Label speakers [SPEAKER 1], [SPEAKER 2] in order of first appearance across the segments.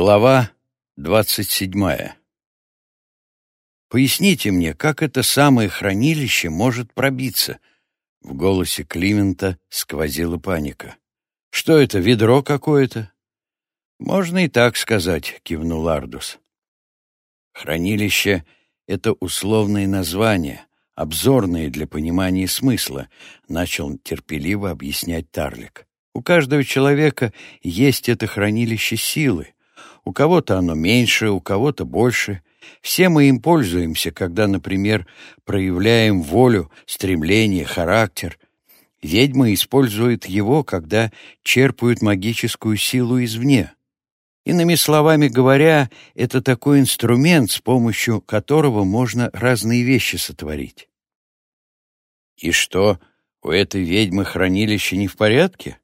[SPEAKER 1] Глава двадцать седьмая. «Поясните мне, как это самое хранилище может пробиться?» В голосе Климента сквозила паника. «Что это, ведро какое-то?» «Можно и так сказать», — кивнул Ардус. «Хранилище — это условное название, обзорное для понимания смысла», — начал терпеливо объяснять Тарлик. «У каждого человека есть это хранилище силы, у кого-то оно меньше, у кого-то больше. Все мы им пользуемся, когда, например, проявляем волю, стремление, характер. Ведьмы используют его, когда черпают магическую силу извне. Иными словами говоря, это такой инструмент, с помощью которого можно разные вещи сотворить. И что, у этой ведьмы хранилище не в порядке?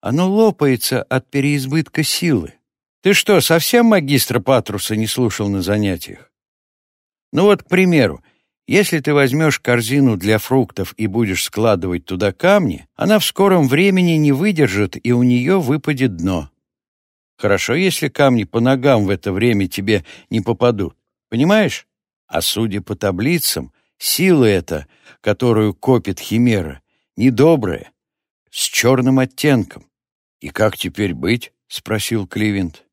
[SPEAKER 1] Оно лопается от переизбытка силы. Ты что, совсем магистра Патруса не слушал на занятиях? Ну вот, к примеру, если ты возьмешь корзину для фруктов и будешь складывать туда камни, она в скором времени не выдержит, и у нее выпадет дно. Хорошо, если камни по ногам в это время тебе не попадут. Понимаешь? А судя по таблицам, сила эта, которую копит Химера, недобрая, с черным оттенком. «И как теперь быть?» — спросил Кливент.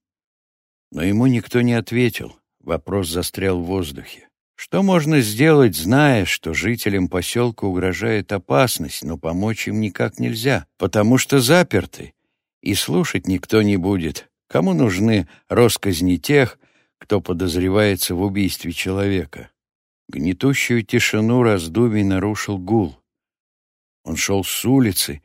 [SPEAKER 1] Но ему никто не ответил. Вопрос застрял в воздухе. Что можно сделать, зная, что жителям поселка угрожает опасность, но помочь им никак нельзя, потому что заперты, и слушать никто не будет. Кому нужны росказни тех, кто подозревается в убийстве человека? Гнетущую тишину раздумий нарушил гул. Он шел с улицы,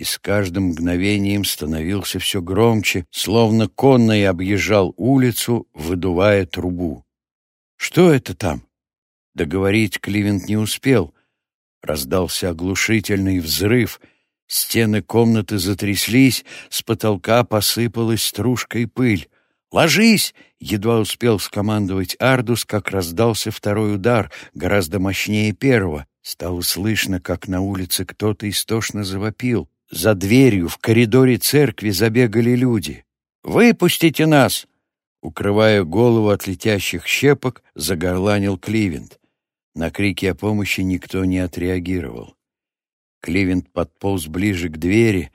[SPEAKER 1] и с каждым мгновением становился все громче, словно конный объезжал улицу, выдувая трубу. «Что это там?» Договорить Кливент не успел. Раздался оглушительный взрыв, стены комнаты затряслись, с потолка посыпалась стружка и пыль. «Ложись!» — едва успел скомандовать Ардус, как раздался второй удар, гораздо мощнее первого. Стало слышно, как на улице кто-то истошно завопил. За дверью в коридоре церкви забегали люди. «Выпустите нас!» Укрывая голову от летящих щепок, загорланил Кливент. На крики о помощи никто не отреагировал. Кливент подполз ближе к двери,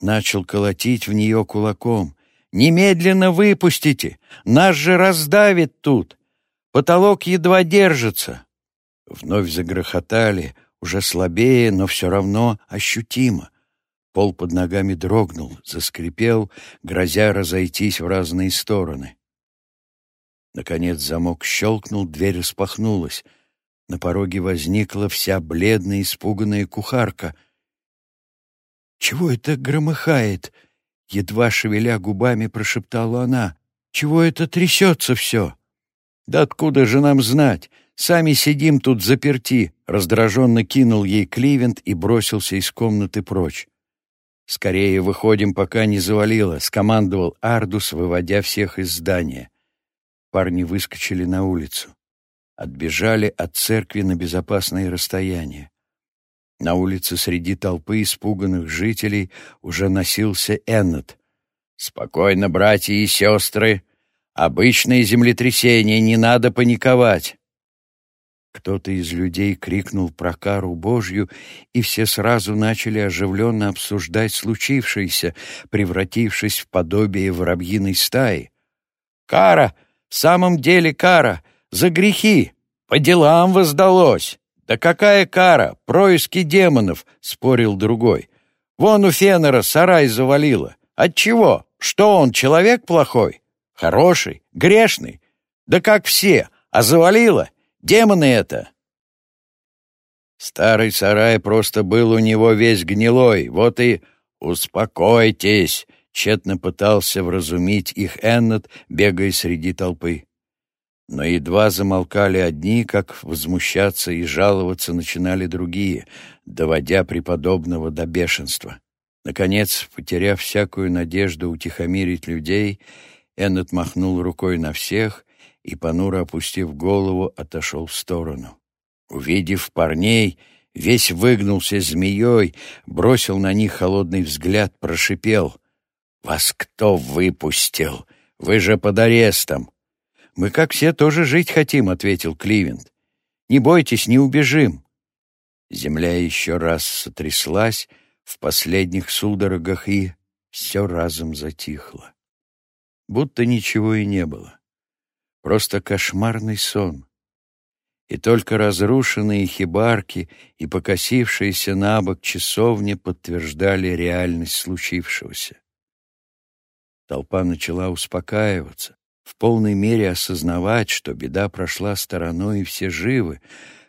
[SPEAKER 1] начал колотить в нее кулаком. «Немедленно выпустите! Нас же раздавит тут! Потолок едва держится!» Вновь загрохотали, уже слабее, но все равно ощутимо. Пол под ногами дрогнул, заскрипел, грозя разойтись в разные стороны. Наконец замок щелкнул, дверь распахнулась. На пороге возникла вся бледная, испуганная кухарка. «Чего это громыхает?» — едва шевеля губами прошептала она. «Чего это трясется все?» «Да откуда же нам знать? Сами сидим тут заперти!» Раздраженно кинул ей Кливент и бросился из комнаты прочь. «Скорее выходим, пока не завалило», — скомандовал Ардус, выводя всех из здания. Парни выскочили на улицу. Отбежали от церкви на безопасное расстояние. На улице среди толпы испуганных жителей уже носился Эннет. «Спокойно, братья и сестры! Обычное землетрясение, не надо паниковать!» Кто-то из людей крикнул про кару Божью, и все сразу начали оживленно обсуждать случившееся, превратившись в подобие воробьиной стаи. «Кара! В самом деле кара! За грехи! По делам воздалось! Да какая кара? Происки демонов!» — спорил другой. «Вон у Фенера сарай завалило. Отчего? Что он, человек плохой? Хороший? Грешный? Да как все, а завалило? Демоны это!» Старый сарай просто был у него весь гнилой, вот и «Успокойтесь!» — тщетно пытался вразумить их Эннет, бегая среди толпы. Но едва замолкали одни, как возмущаться и жаловаться начинали другие, доводя преподобного до бешенства. Наконец, потеряв всякую надежду утихомирить людей, Эннет махнул рукой на всех и, понуро опустив голову, отошел в сторону. Увидев парней, весь выгнулся змеей, бросил на них холодный взгляд, прошипел. «Вас кто выпустил? Вы же под арестом!» «Мы, как все, тоже жить хотим», — ответил Кливент. «Не бойтесь, не убежим». Земля еще раз сотряслась в последних судорогах, и все разом затихло. Будто ничего и не было. Просто кошмарный сон. И только разрушенные хибарки и покосившиеся на бок часовни подтверждали реальность случившегося. Толпа начала успокаиваться, в полной мере осознавать, что беда прошла стороной и все живы.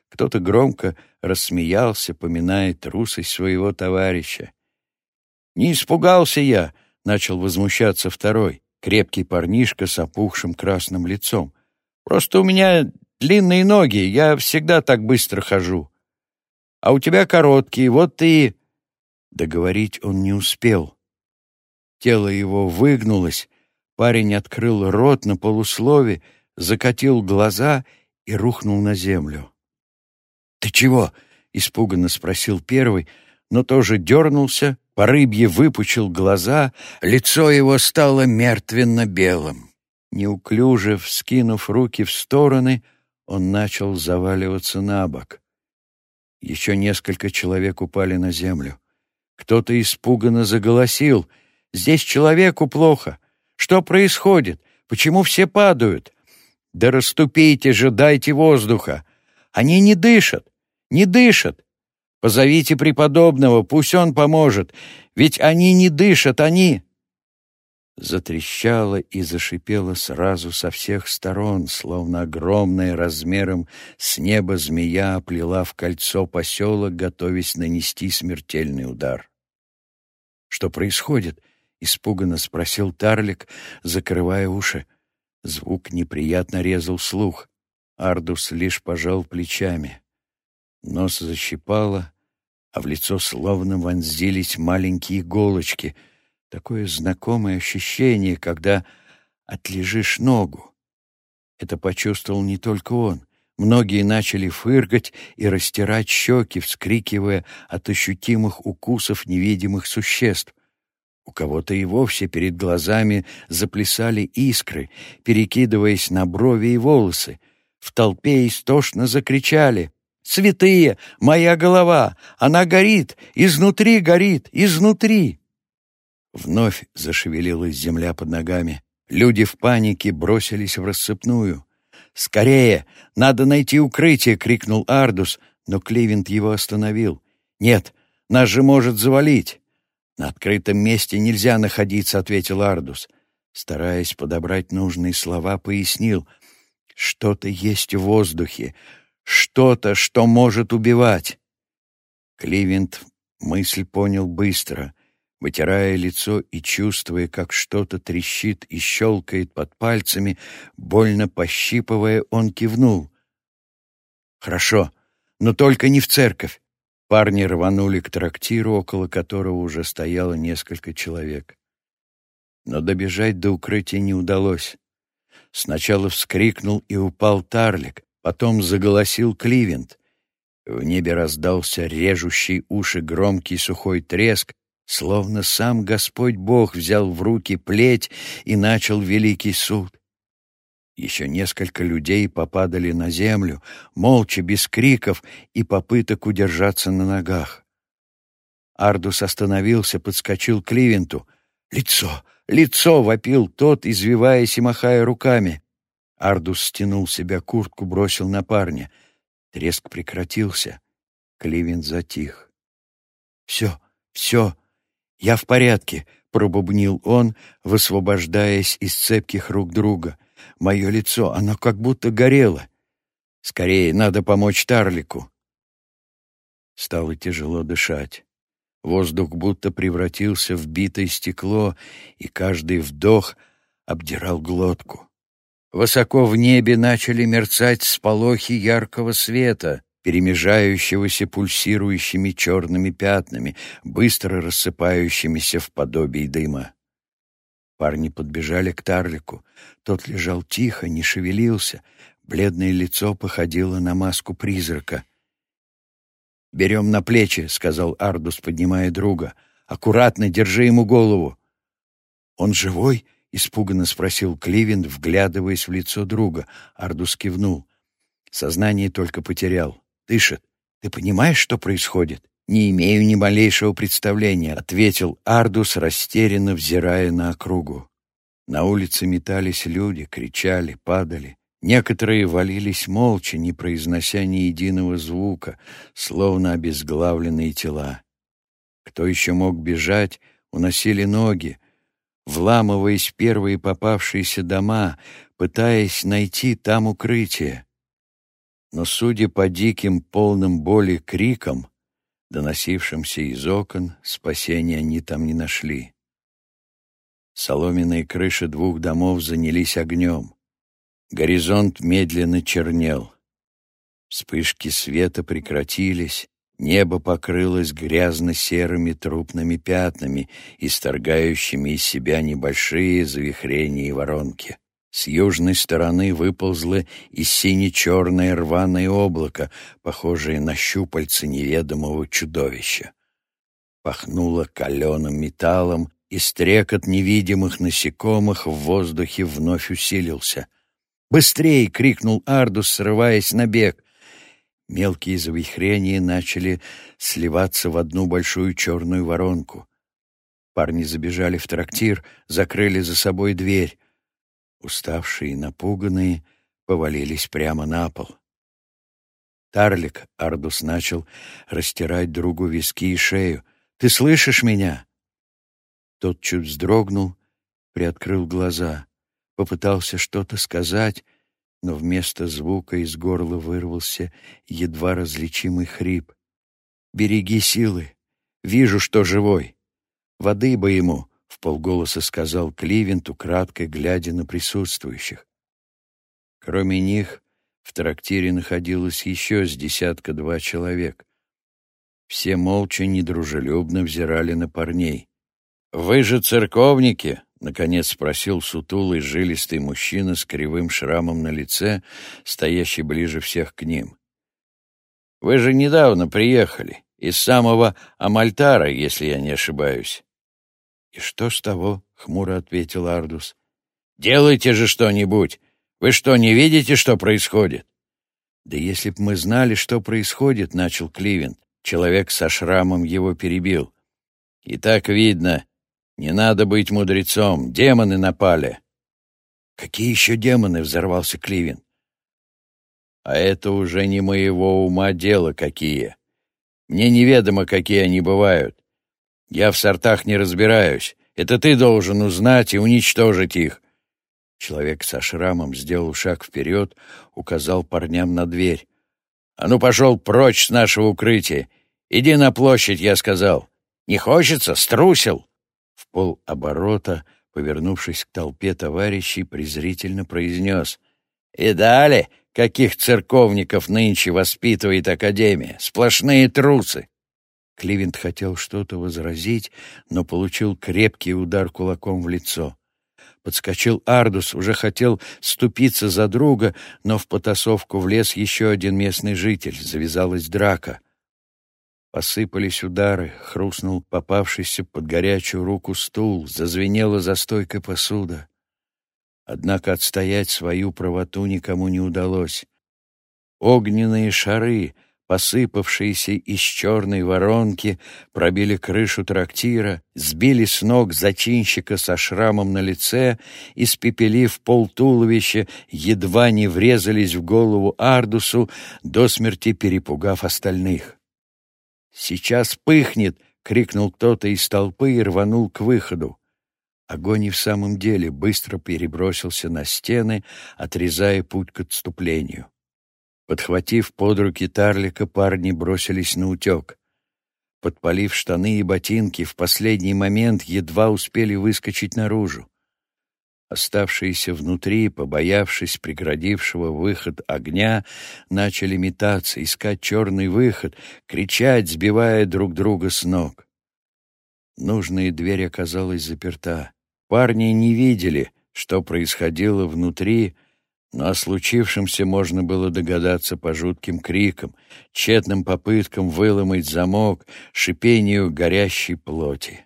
[SPEAKER 1] Кто-то громко рассмеялся, поминая трусость своего товарища. «Не испугался я!» — начал возмущаться второй, крепкий парнишка с опухшим красным лицом. «Просто у меня длинные ноги, я всегда так быстро хожу. А у тебя короткие, вот ты...» Договорить он не успел. Тело его выгнулось, парень открыл рот на полуслове, закатил глаза и рухнул на землю. «Ты чего?» — испуганно спросил первый, но тоже дернулся, по рыбье выпучил глаза, лицо его стало мертвенно-белым. Неуклюже вскинув руки в стороны, он начал заваливаться на бок. Еще несколько человек упали на землю. Кто-то испуганно заголосил — Здесь человеку плохо. Что происходит? Почему все падают? Да расступите же, дайте воздуха. Они не дышат, не дышат. Позовите преподобного, пусть он поможет. Ведь они не дышат, они...» Затрещало и зашипело сразу со всех сторон, словно огромная размером с неба змея оплела в кольцо поселок, готовясь нанести смертельный удар. «Что происходит?» — испуганно спросил Тарлик, закрывая уши. Звук неприятно резал слух. Ардус лишь пожал плечами. Нос защипало, а в лицо словно вонзились маленькие иголочки. Такое знакомое ощущение, когда отлежишь ногу. Это почувствовал не только он. Многие начали фыркать и растирать щеки, вскрикивая от ощутимых укусов невидимых существ. У кого-то и вовсе перед глазами заплясали искры, перекидываясь на брови и волосы. В толпе истошно закричали «Святые! Моя голова! Она горит! Изнутри горит! Изнутри!» Вновь зашевелилась земля под ногами. Люди в панике бросились в рассыпную. «Скорее! Надо найти укрытие!» — крикнул Ардус, но Кливент его остановил. «Нет, нас же может завалить!» «На открытом месте нельзя находиться», — ответил Ардус. Стараясь подобрать нужные слова, пояснил. «Что-то есть в воздухе, что-то, что может убивать». Кливент мысль понял быстро, вытирая лицо и чувствуя, как что-то трещит и щелкает под пальцами, больно пощипывая, он кивнул. «Хорошо, но только не в церковь. Парни рванули к трактиру, около которого уже стояло несколько человек. Но добежать до укрытия не удалось. Сначала вскрикнул и упал Тарлик, потом заголосил Кливент. В небе раздался режущий уши громкий сухой треск, словно сам Господь Бог взял в руки плеть и начал великий суд. Еще несколько людей попадали на землю, молча, без криков и попыток удержаться на ногах. Ардус остановился, подскочил к Ливенту. «Лицо! Лицо!» — вопил тот, извиваясь и махая руками. Ардус стянул себя куртку, бросил на парня. Треск прекратился. Кливент затих. «Все, все, я в порядке», — пробубнил он, высвобождаясь из цепких рук друга — Мое лицо, оно как будто горело. Скорее, надо помочь Тарлику. Стало тяжело дышать. Воздух будто превратился в битое стекло, и каждый вдох обдирал глотку. Высоко в небе начали мерцать сполохи яркого света, перемежающегося пульсирующими черными пятнами, быстро рассыпающимися в подобии дыма. Парни подбежали к Тарлику. Тот лежал тихо, не шевелился. Бледное лицо походило на маску призрака. «Берем на плечи», — сказал Ардус, поднимая друга. «Аккуратно, держи ему голову». «Он живой?» — испуганно спросил Кливент, вглядываясь в лицо друга. Ардус кивнул. Сознание только потерял. Дышит. Ты понимаешь, что происходит? Не имею ни малейшего представления, ответил Ардус, растерянно взирая на округу. На улице метались люди, кричали, падали. Некоторые валились молча, не произнося ни единого звука, словно обезглавленные тела. Кто еще мог бежать, уносили ноги, вламываясь в первые попавшиеся дома, пытаясь найти там укрытие. Но, судя по диким, полным боли крикам, доносившимся из окон, спасения они там не нашли. Соломенные крыши двух домов занялись огнем. Горизонт медленно чернел. Вспышки света прекратились, небо покрылось грязно-серыми трупными пятнами, исторгающими из себя небольшие завихрения и воронки. С южной стороны выползло и сине-черное рваное облако, похожее на щупальца неведомого чудовища. Пахнуло каленым металлом, и стрекот невидимых насекомых в воздухе вновь усилился. «Быстрей!» — крикнул Ардус, срываясь на бег. Мелкие завихрения начали сливаться в одну большую черную воронку. Парни забежали в трактир, закрыли за собой дверь. Уставшие и напуганные повалились прямо на пол. «Тарлик!» — Ардус начал растирать другу виски и шею. «Ты слышишь меня?» Тот чуть вздрогнул, приоткрыл глаза, попытался что-то сказать, но вместо звука из горла вырвался едва различимый хрип. «Береги силы! Вижу, что живой! Воды бы ему!» — в полголоса сказал Кливент, украдкой глядя на присутствующих. Кроме них, в трактире находилось еще с десятка-два человек. Все молча, недружелюбно взирали на парней. «Вы же церковники?» — наконец спросил сутулый жилистый мужчина с кривым шрамом на лице, стоящий ближе всех к ним. «Вы же недавно приехали, из самого Амальтара, если я не ошибаюсь». «И что с того?» — хмуро ответил Ардус. «Делайте же что-нибудь! Вы что, не видите, что происходит?» «Да если б мы знали, что происходит», — начал Кливент. Человек со шрамом его перебил. «И так видно, не надо быть мудрецом, демоны напали. Какие еще демоны? Взорвался Кливин. А это уже не моего ума дело какие. Мне неведомо, какие они бывают. Я в сортах не разбираюсь. Это ты должен узнать и уничтожить их. Человек со шрамом сделал шаг вперед, указал парням на дверь. «А ну, пошел прочь с нашего укрытия! Иди на площадь, я сказал. Не хочется? Струсил!» В полоборота, повернувшись к толпе товарищей, презрительно произнес. «И далее, каких церковников нынче воспитывает Академия? Сплошные трусы!» Кливент хотел что-то возразить, но получил крепкий удар кулаком в лицо. Подскочил Ардус, уже хотел ступиться за друга, но в потасовку влез еще один местный житель. Завязалась драка. Посыпались удары, хрустнул попавшийся под горячую руку стул, зазвенела за стойкой посуда. Однако отстоять свою правоту никому не удалось. Огненные шары, посыпавшиеся из черной воронки, пробили крышу трактира, сбили с ног зачинщика со шрамом на лице, испепелив пол туловища, едва не врезались в голову Ардусу, до смерти перепугав остальных. «Сейчас пыхнет!» — крикнул кто-то из толпы и рванул к выходу. Огонь и в самом деле быстро перебросился на стены, отрезая путь к отступлению. Подхватив под руки Тарлика, парни бросились на утек. Подпалив штаны и ботинки, в последний момент едва успели выскочить наружу. Оставшиеся внутри, побоявшись преградившего выход огня, начали метаться, искать черный выход, кричать, сбивая друг друга с ног. Нужная дверь оказалась заперта. Парни не видели, что происходило внутри, но о случившемся можно было догадаться по жутким крикам, тщетным попыткам выломать замок, шипению горящей плоти.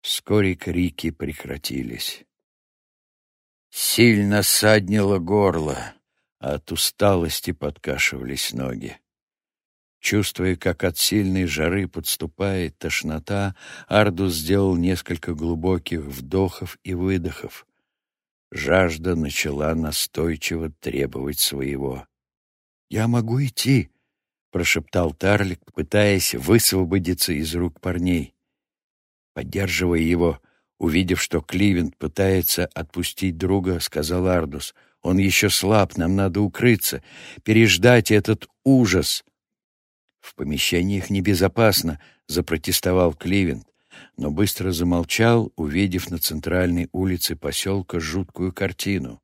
[SPEAKER 1] Вскоре крики прекратились. Сильно саднило горло, а от усталости подкашивались ноги. Чувствуя, как от сильной жары подступает тошнота, Ардус сделал несколько глубоких вдохов и выдохов. Жажда начала настойчиво требовать своего. «Я могу идти», — прошептал Тарлик, пытаясь высвободиться из рук парней. Поддерживая его, увидев, что Кливент пытается отпустить друга, сказал Ардус, «Он еще слаб, нам надо укрыться, переждать этот ужас». «В помещениях небезопасно», — запротестовал Кливент, но быстро замолчал, увидев на центральной улице поселка жуткую картину.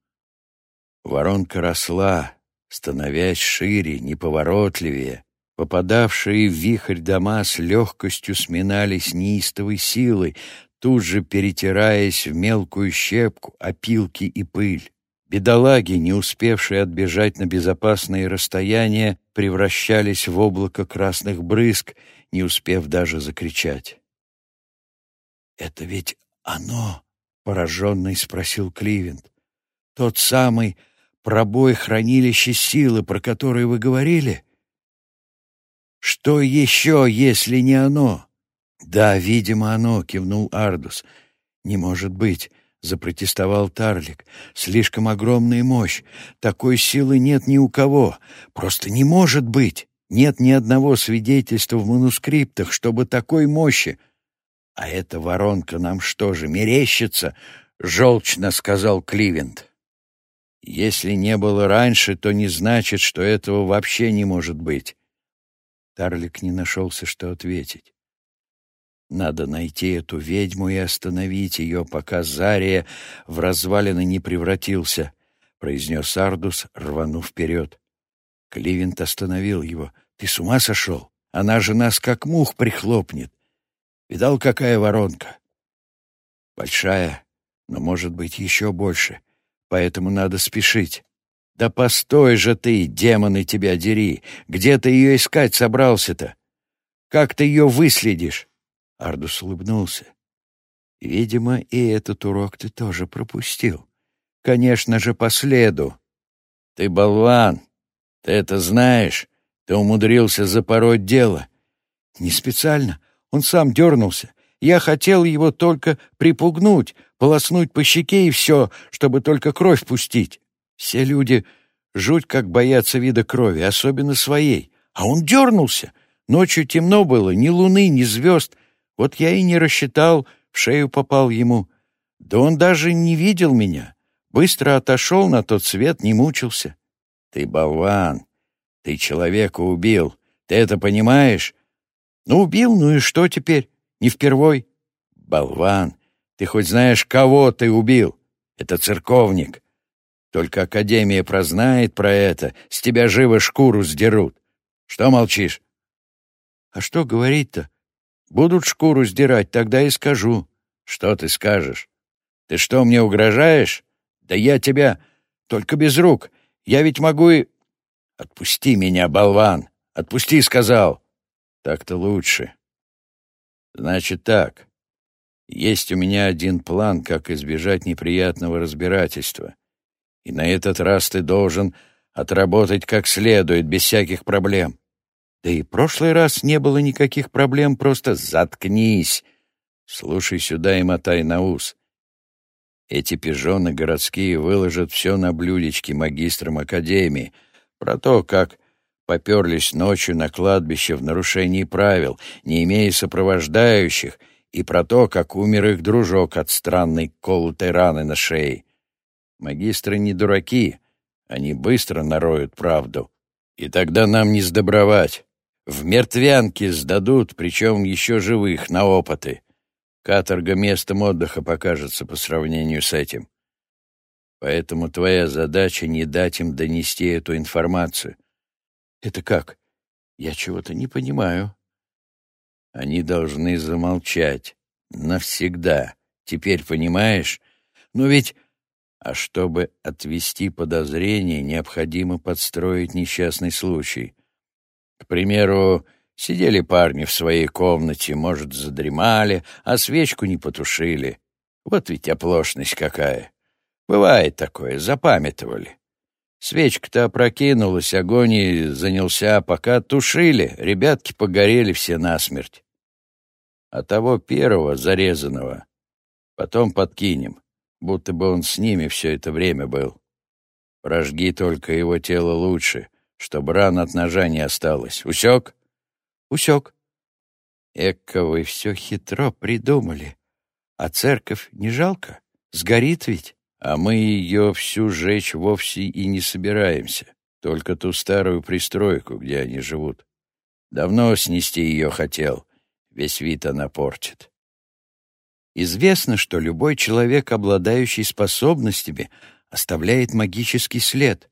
[SPEAKER 1] Воронка росла, становясь шире, неповоротливее. Попадавшие в вихрь дома с легкостью сминались неистовой силой, тут же перетираясь в мелкую щепку, опилки и пыль. Бедолаги, не успевшие отбежать на безопасные расстояния, превращались в облако красных брызг, не успев даже закричать. «Это ведь оно?» — пораженный спросил Кливент. «Тот самый пробой хранилища силы, про который вы говорили? Что еще, если не оно?» «Да, видимо, оно», — кивнул Ардус. «Не может быть», — запротестовал Тарлик. «Слишком огромная мощь. Такой силы нет ни у кого. Просто не может быть. Нет ни одного свидетельства в манускриптах, чтобы такой мощи...» «А эта воронка нам что же, мерещится?» — желчно сказал Кливент. «Если не было раньше, то не значит, что этого вообще не может быть». Тарлик не нашелся, что ответить. Надо найти эту ведьму и остановить ее, пока Зария в развалины не превратился, — произнес Ардус, рванув вперед. Кливент остановил его. — Ты с ума сошел? Она же нас как мух прихлопнет. Видал, какая воронка? Большая, но, может быть, еще больше. Поэтому надо спешить. Да постой же ты, демоны тебя дери! Где ты ее искать собрался-то? Как ты ее выследишь? Ардус улыбнулся. Видимо, и этот урок ты тоже пропустил. Конечно же, по следу. Ты болван. Ты это знаешь. Ты умудрился запороть дело. Не специально. Он сам дернулся. Я хотел его только припугнуть, полоснуть по щеке и все, чтобы только кровь пустить. Все люди жуть как боятся вида крови, особенно своей. А он дернулся. Ночью темно было, ни луны, ни звезд. Вот я и не рассчитал, в шею попал ему. Да он даже не видел меня. Быстро отошел на тот свет, не мучился. Ты болван. Ты человека убил. Ты это понимаешь? Ну, убил, ну и что теперь? Не впервой. Болван, ты хоть знаешь, кого ты убил? Это церковник. Только Академия прознает про это, с тебя живо шкуру сдерут. Что молчишь? А что говорить-то? Будут шкуру сдирать, тогда и скажу. Что ты скажешь? Ты что, мне угрожаешь? Да я тебя... Только без рук. Я ведь могу и... Отпусти меня, болван. Отпусти, сказал. Так-то лучше. Значит так. Есть у меня один план, как избежать неприятного разбирательства. И на этот раз ты должен отработать как следует, без всяких проблем. Да и прошлый раз не было никаких проблем, просто заткнись. Слушай сюда и мотай на ус. Эти пижоны городские выложат все на блюдечке магистрам Академии про то, как поперлись ночью на кладбище в нарушении правил, не имея сопровождающих, и про то, как умер их дружок от странной колотой раны на шее. Магистры не дураки, они быстро нароют правду, и тогда нам не сдобровать. В мертвянки сдадут, причем еще живых, на опыты. Каторга местом отдыха покажется по сравнению с этим. Поэтому твоя задача не дать им донести эту информацию. Это как? Я чего-то не понимаю. Они должны замолчать. Навсегда. Теперь понимаешь? Но ведь... А чтобы отвести подозрение, необходимо подстроить несчастный случай. К примеру, сидели парни в своей комнате, может, задремали, а свечку не потушили. Вот ведь оплошность какая. Бывает такое, запамятовали. Свечка-то опрокинулась, огонь и занялся, пока тушили, ребятки погорели все насмерть. А того первого, зарезанного, потом подкинем, будто бы он с ними все это время был. Прожги только его тело лучше, чтобы ран от ножа не осталось. Усек?
[SPEAKER 2] Усек.
[SPEAKER 1] Экка вы все хитро придумали. А церковь не жалко? Сгорит ведь? А мы ее всю жечь вовсе и не собираемся. Только ту старую пристройку, где они живут. Давно снести ее хотел. Весь вид она портит.
[SPEAKER 2] Известно, что любой человек, обладающий способностями, оставляет магический след.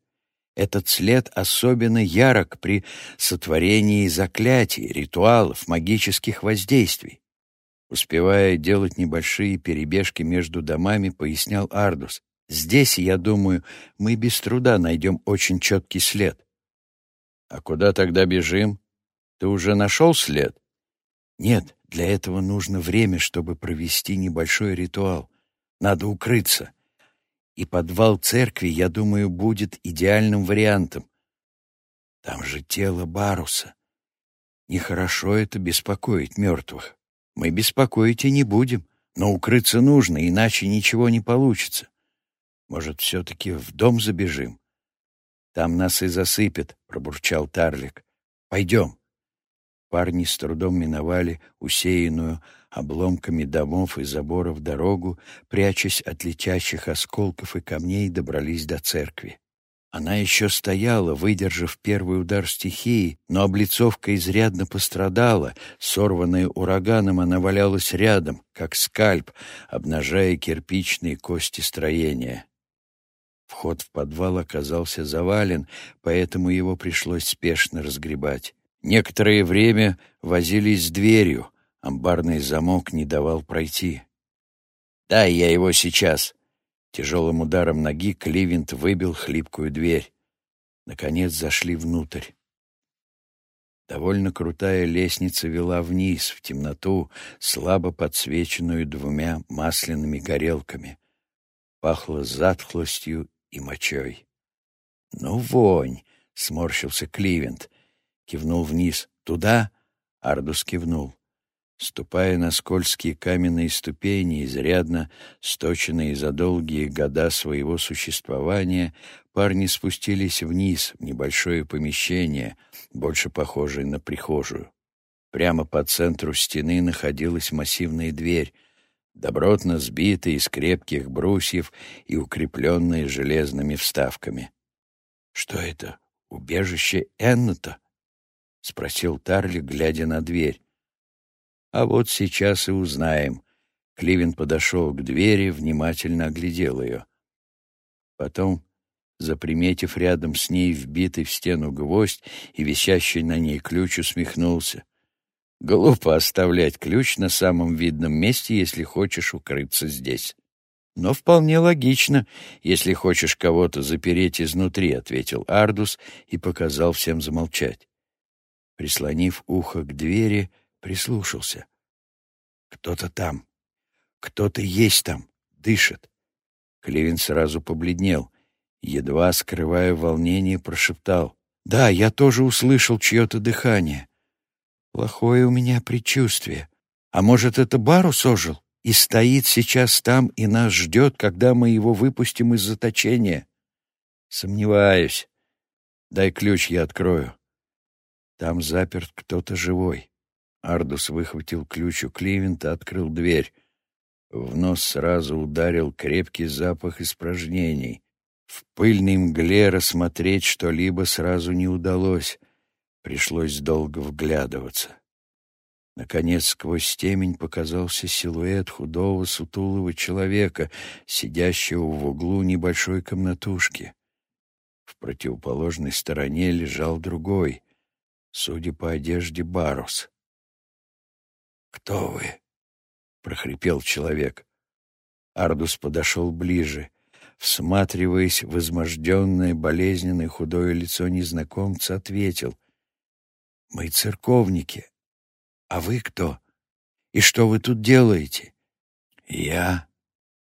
[SPEAKER 2] Этот след особенно ярок при сотворении заклятий, ритуалов, магических воздействий. Успевая делать небольшие перебежки между домами, пояснял Ардус. «Здесь, я думаю, мы без труда найдем очень четкий след».
[SPEAKER 1] «А куда тогда бежим? Ты уже нашел след?»
[SPEAKER 2] «Нет, для этого нужно время, чтобы провести небольшой ритуал. Надо укрыться. И подвал церкви, я думаю, будет идеальным вариантом. Там же тело Баруса. Нехорошо это беспокоить мертвых». Мы беспокоить и не будем, но укрыться нужно, иначе ничего не получится. Может, все-таки в дом забежим? Там нас и засыпет, — пробурчал Тарлик. Пойдем. Парни с трудом миновали усеянную обломками домов и заборов дорогу, прячась от летящих осколков и камней, добрались до церкви. Она еще стояла, выдержав первый удар стихии, но облицовка изрядно пострадала. Сорванная ураганом, она валялась рядом, как скальп, обнажая кирпичные кости строения. Вход в подвал оказался завален, поэтому его пришлось спешно разгребать. Некоторое время возились с дверью, амбарный замок не давал пройти. «Дай я его сейчас», Тяжелым ударом ноги Кливент выбил хлипкую дверь. Наконец зашли внутрь. Довольно крутая лестница вела вниз, в темноту, слабо подсвеченную двумя масляными горелками. Пахло затхлостью и мочой. «Ну, вонь!» — сморщился Кливент. Кивнул вниз. «Туда?» — Ардус кивнул. Ступая на скользкие каменные ступени, изрядно сточенные за долгие года своего существования, парни спустились вниз в небольшое помещение, больше похожее на прихожую. Прямо по центру стены находилась массивная дверь, добротно сбитая из крепких брусьев и укрепленная железными вставками. «Что это, убежище Энната?» — спросил Тарли, глядя на дверь. А вот сейчас и узнаем. Кливин подошел к двери, внимательно оглядел ее. Потом, заприметив рядом с ней вбитый в стену гвоздь и висящий на ней ключ, усмехнулся. Глупо оставлять ключ на самом видном месте, если хочешь укрыться здесь. Но вполне логично, если хочешь кого-то запереть изнутри, — ответил Ардус и показал всем замолчать. Прислонив ухо к двери, прислушался. Кто-то там. Кто-то есть там. Дышит. Клевин сразу побледнел. Едва скрывая волнение, прошептал. «Да, я тоже услышал чье-то дыхание. Плохое у меня предчувствие. А может, это Барус ожил и стоит сейчас там и нас ждет, когда мы его выпустим из заточения? Сомневаюсь. Дай ключ, я открою. Там заперт кто-то живой. Ардус выхватил ключ у Кливента, открыл дверь. В нос сразу ударил крепкий запах испражнений. В пыльной мгле рассмотреть что-либо сразу не удалось. Пришлось долго вглядываться. Наконец, сквозь темень показался силуэт худого сутулого человека, сидящего в углу небольшой комнатушки. В противоположной стороне лежал другой, судя по одежде, Барус. «Кто вы?» — прохрипел человек. Ардус подошел ближе. Всматриваясь в изможденное, болезненное, худое лицо незнакомца, ответил. «Мы церковники. А вы кто? И что вы тут делаете?» «Я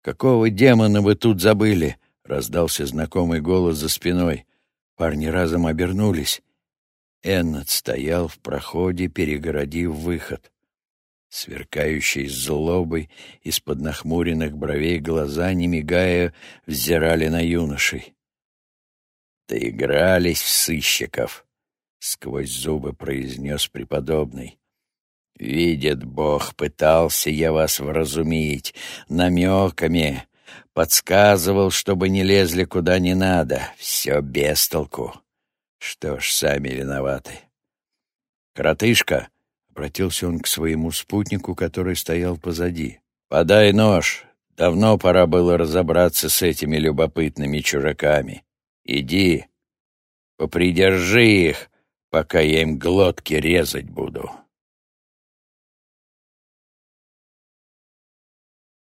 [SPEAKER 1] «Какого демона вы тут забыли?» — раздался знакомый голос за спиной. Парни разом обернулись. Эннет стоял в проходе, перегородив выход. Сверкающие злобой из-под нахмуренных бровей глаза, не мигая, взирали на юношей. «Доигрались в сыщиков», — сквозь зубы произнес преподобный. «Видит Бог, пытался я вас вразумить намеками, подсказывал, чтобы не лезли куда не надо. Все без толку. Что ж, сами виноваты». «Коротышка», — обратился он к своему спутнику, который стоял позади, — «подай нож. Давно пора было разобраться с этими любопытными чужаками. Иди, попридержи их, пока я им глотки резать буду».